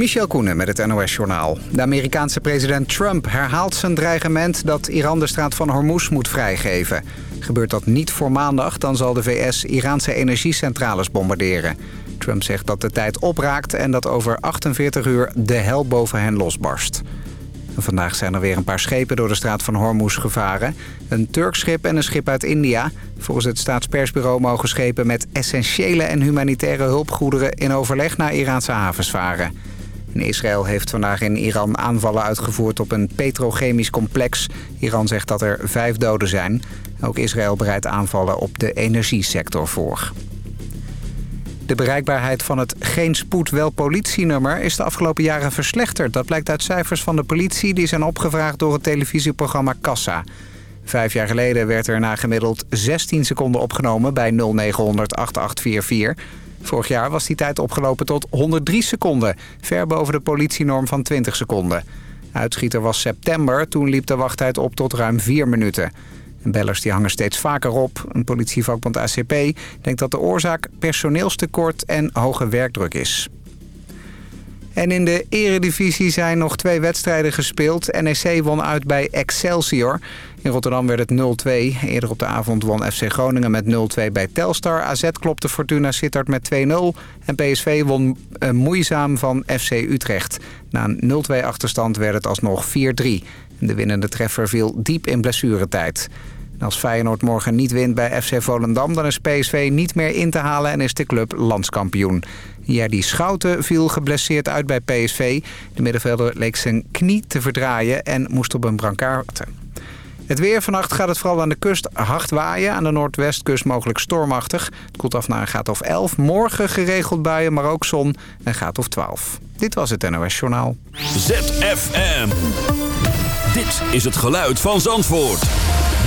Michel Koenen met het NOS-journaal. De Amerikaanse president Trump herhaalt zijn dreigement dat Iran de straat van Hormuz moet vrijgeven. Gebeurt dat niet voor maandag, dan zal de VS Iraanse energiecentrales bombarderen. Trump zegt dat de tijd opraakt en dat over 48 uur de hel boven hen losbarst. vandaag zijn er weer een paar schepen door de straat van Hormuz gevaren. Een Turks schip en een schip uit India. Volgens het staatspersbureau mogen schepen met essentiële en humanitaire hulpgoederen... in overleg naar Iraanse havens varen. Israël heeft vandaag in Iran aanvallen uitgevoerd op een petrochemisch complex. Iran zegt dat er vijf doden zijn. Ook Israël bereidt aanvallen op de energiesector voor. De bereikbaarheid van het Geen Spoed Wel Politienummer is de afgelopen jaren verslechterd. Dat blijkt uit cijfers van de politie die zijn opgevraagd door het televisieprogramma Kassa. Vijf jaar geleden werd er na gemiddeld 16 seconden opgenomen bij 0900 8844. Vorig jaar was die tijd opgelopen tot 103 seconden, ver boven de politienorm van 20 seconden. Uitschieter was september, toen liep de wachttijd op tot ruim 4 minuten. En bellers die hangen steeds vaker op. Een politievakbond ACP denkt dat de oorzaak personeelstekort en hoge werkdruk is. En in de eredivisie zijn nog twee wedstrijden gespeeld. NEC won uit bij Excelsior. In Rotterdam werd het 0-2. Eerder op de avond won FC Groningen met 0-2 bij Telstar. AZ klopte Fortuna Sittard met 2-0. En PSV won uh, moeizaam van FC Utrecht. Na een 0-2 achterstand werd het alsnog 4-3. De winnende treffer viel diep in blessuretijd. Als Feyenoord morgen niet wint bij FC Volendam... dan is PSV niet meer in te halen en is de club landskampioen. die Schouten viel geblesseerd uit bij PSV. De middenvelder leek zijn knie te verdraaien en moest op een brancard. Het weer vannacht gaat het vooral aan de kust hard waaien. Aan de noordwestkust mogelijk stormachtig. Het koelt af naar een graad of 11. Morgen geregeld buien, maar ook zon. Een graad of 12. Dit was het NOS Journaal. ZFM. Dit is het geluid van Zandvoort.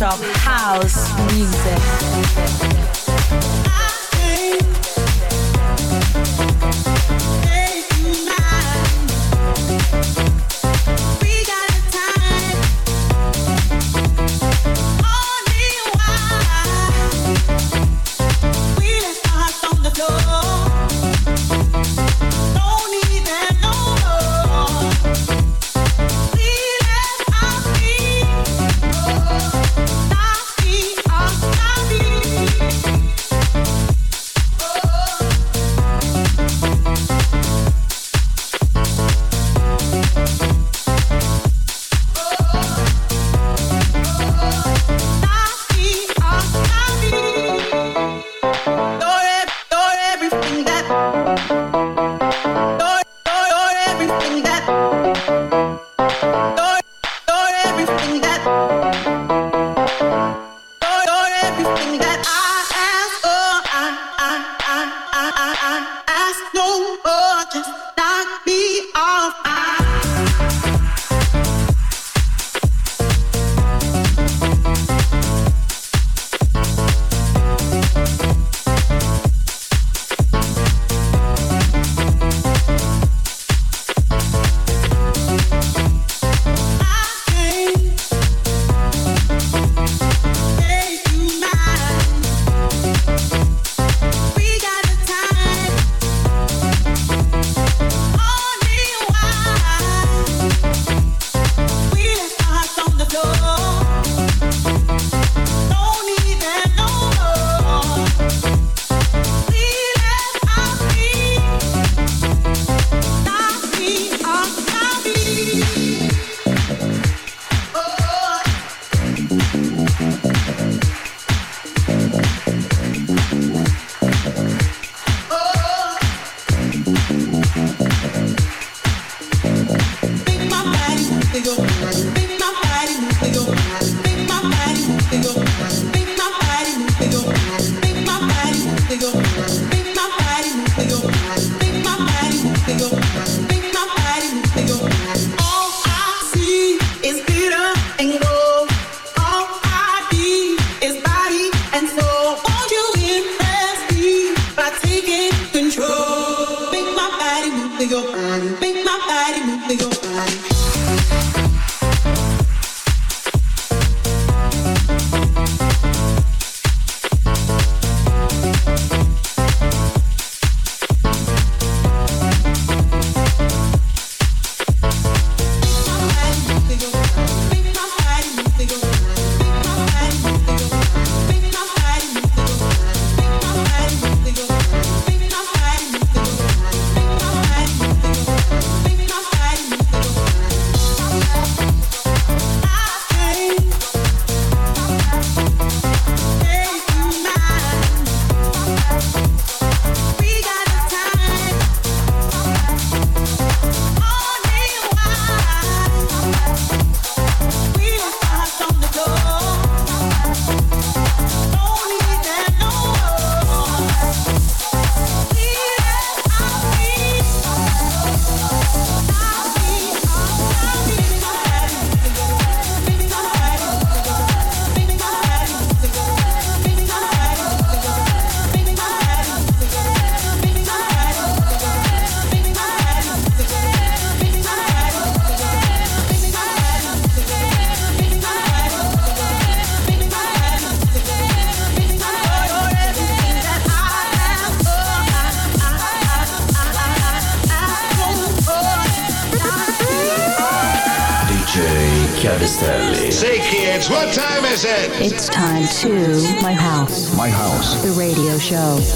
Language show.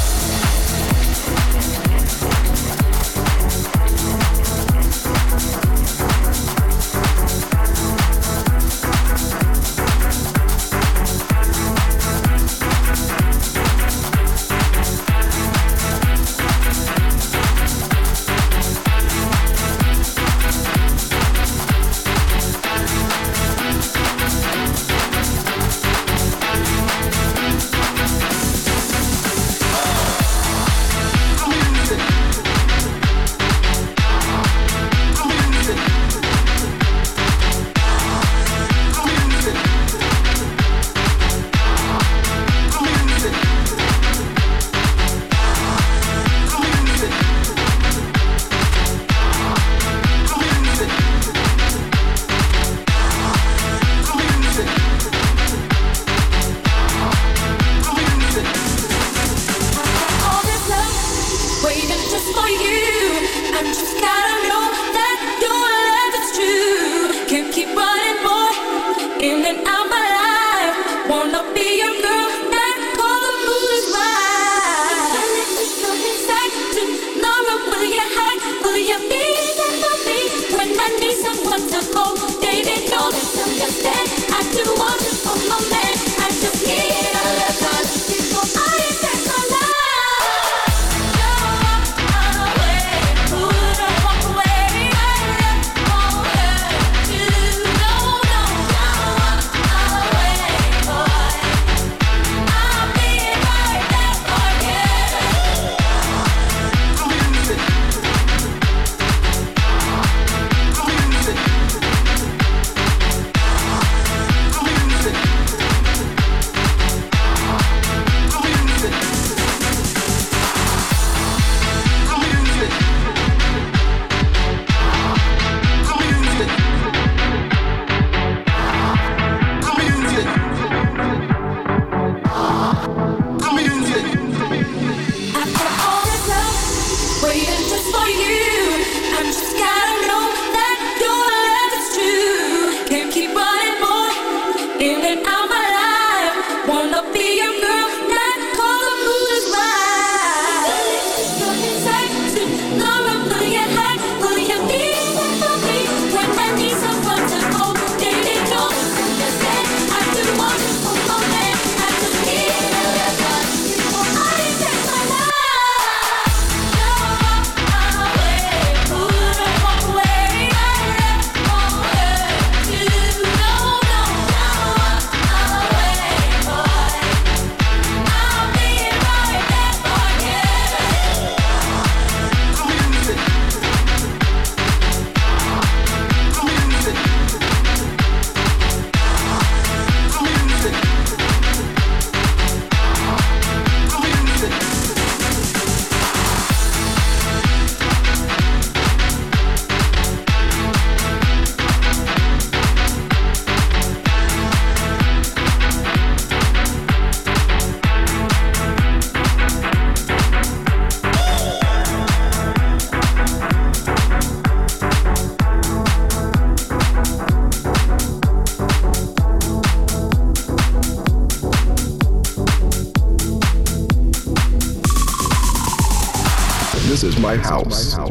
I do man. I just need.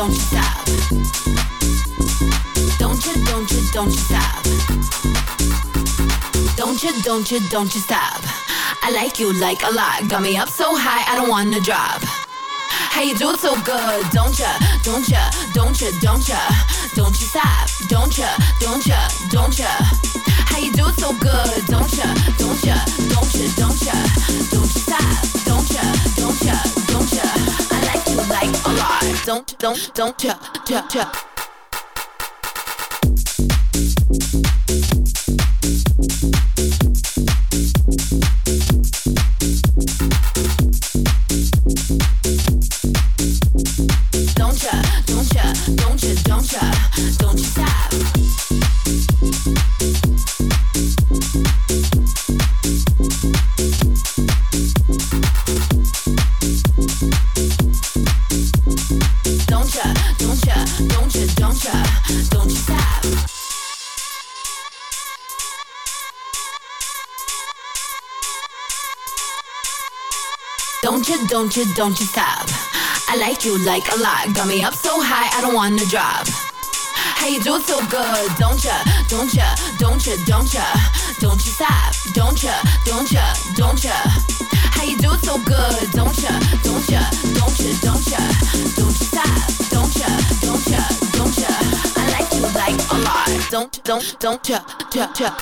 Don't you, stop. Don't you, don't you, don't you stop. Don't you, don't you, don't you stop. I like you like a lot. Got me up so high, I don't wanna drop. How you do it so good, don't ya, don't ya, don't ya, don't ya, don't you stop, don't ya, don't ya, don't ya. How you do it so good, don't ya, don't ya, don't ya, don't ya, don't you stop, like a don't, don't, don't ya, ya, ya. Don't you, don't you, stop. I like you like a lot. Got me up so high, I don't wanna drop. How you do it so good, don't ya, don't ya, don't ya, don't ya, don't you stop, don't ya, don't ya, don't ya. How you do it so good, don't ya, don't ya, don't ya, don't ya, don't you stop, don't ya, don't ya, don't ya. I like you like a lot, don't, don't, don't ya, ya, ya.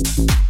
Don't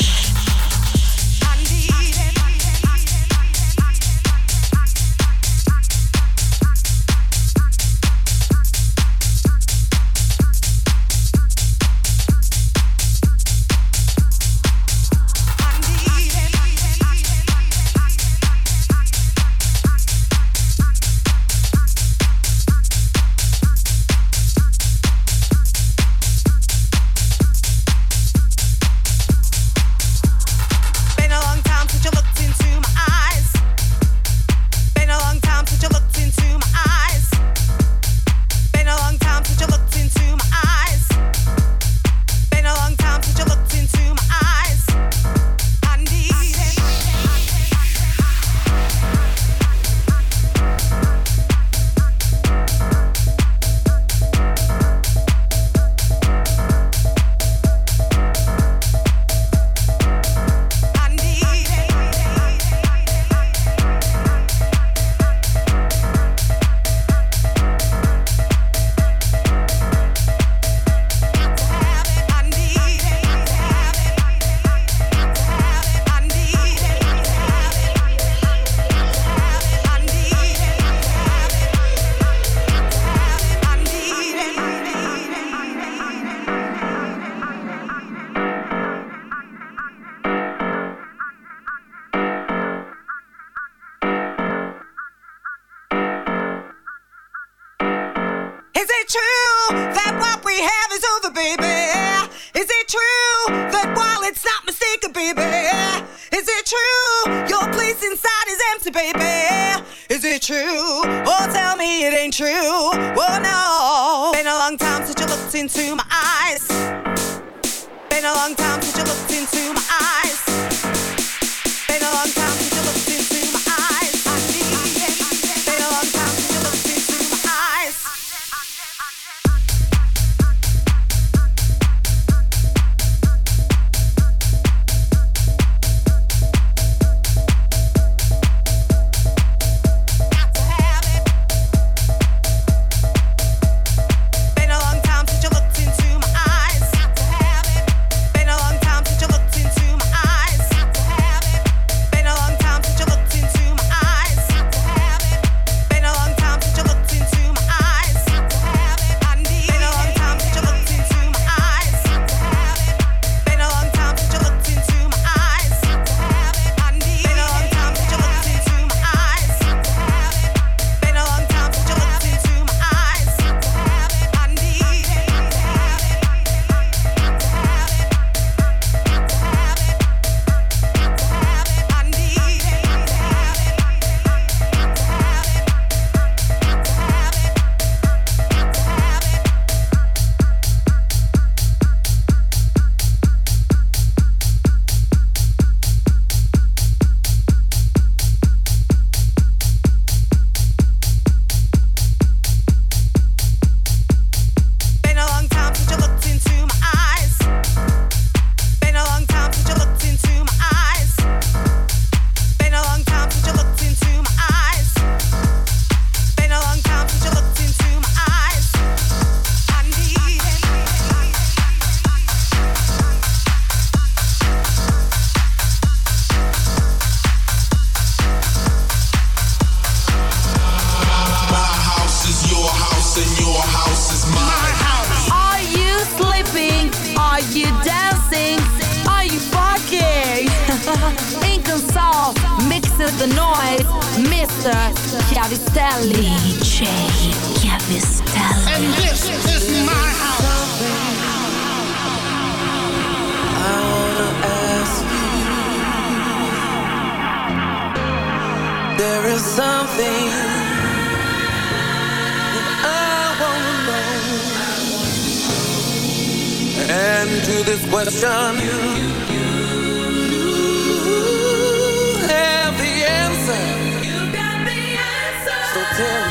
Inconsolable, mixes the noise, Mr. Chiavistelli. DJ Chiavistelli. And this is my house. There is something that I wanna know. And to this question, you, you, you. tell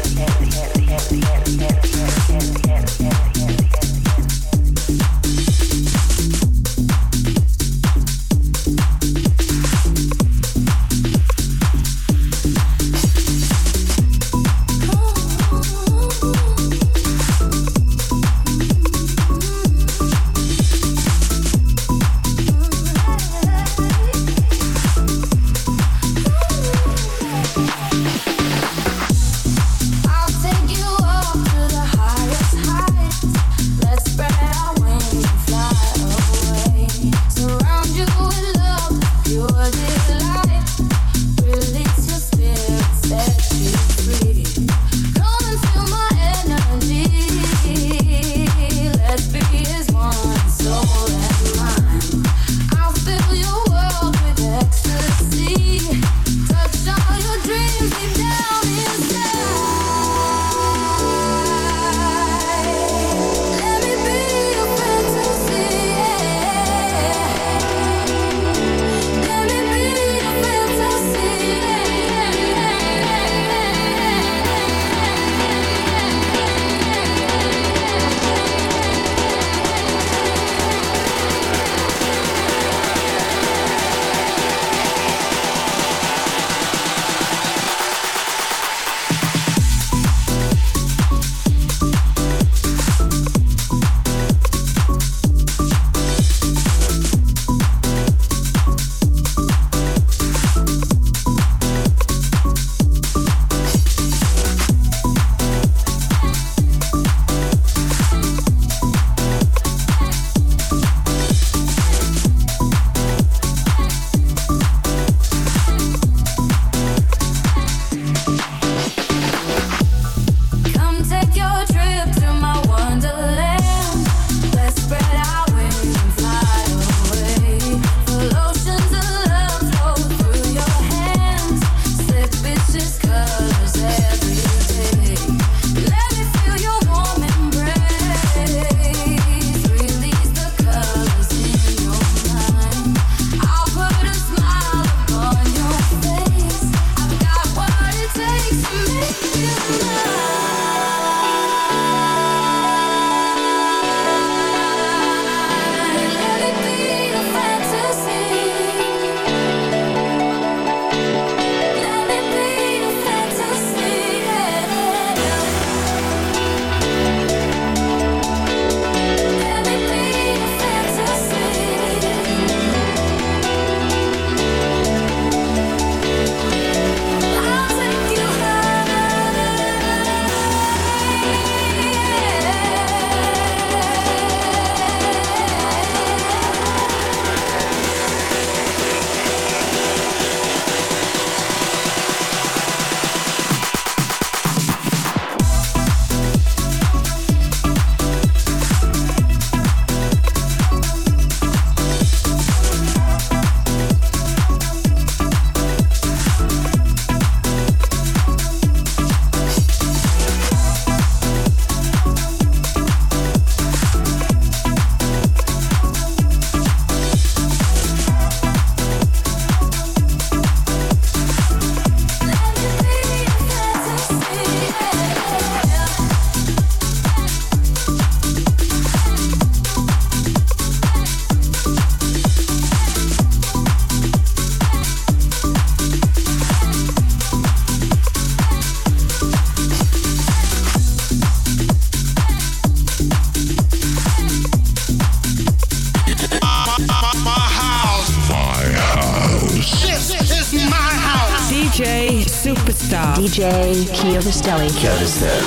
Valley. Kyrgyzstan.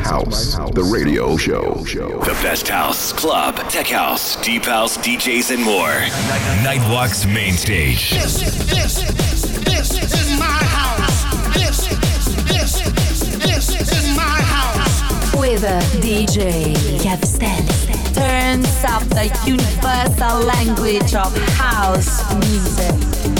House, the radio show. The best house, club, tech house, deep house, DJs, and more. Nightwalk's main stage. This, this, this is my house. This, this, this is my house. With a DJ Chiavistelli. Turns up the universal language of house music.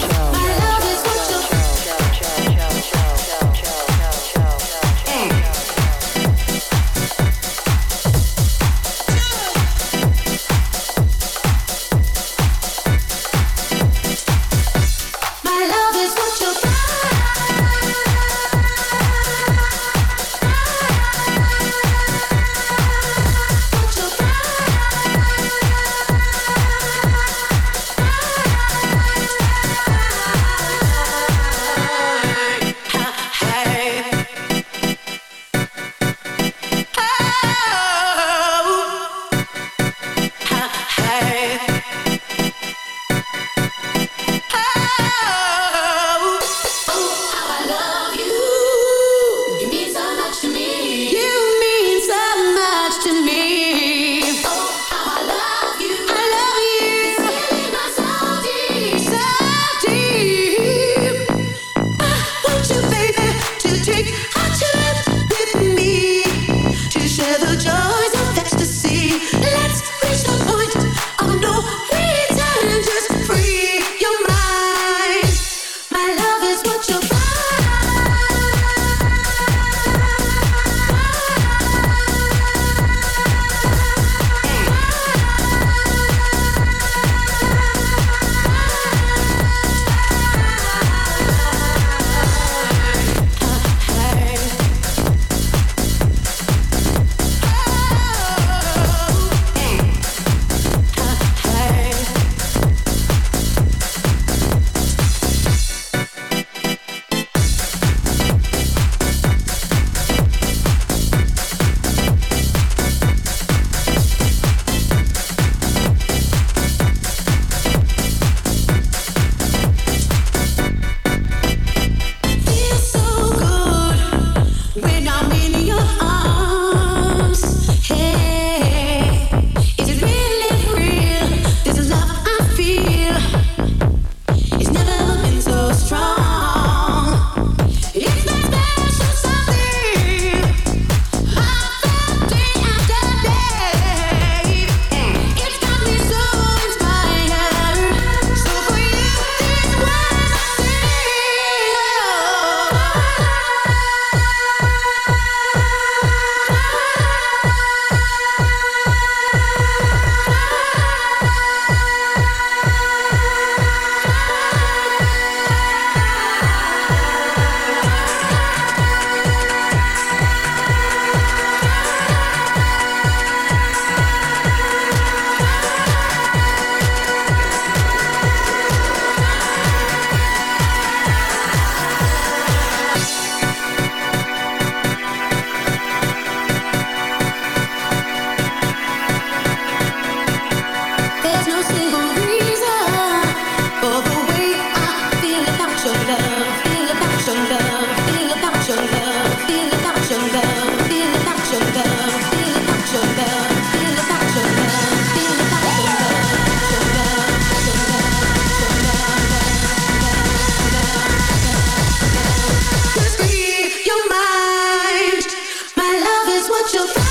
what you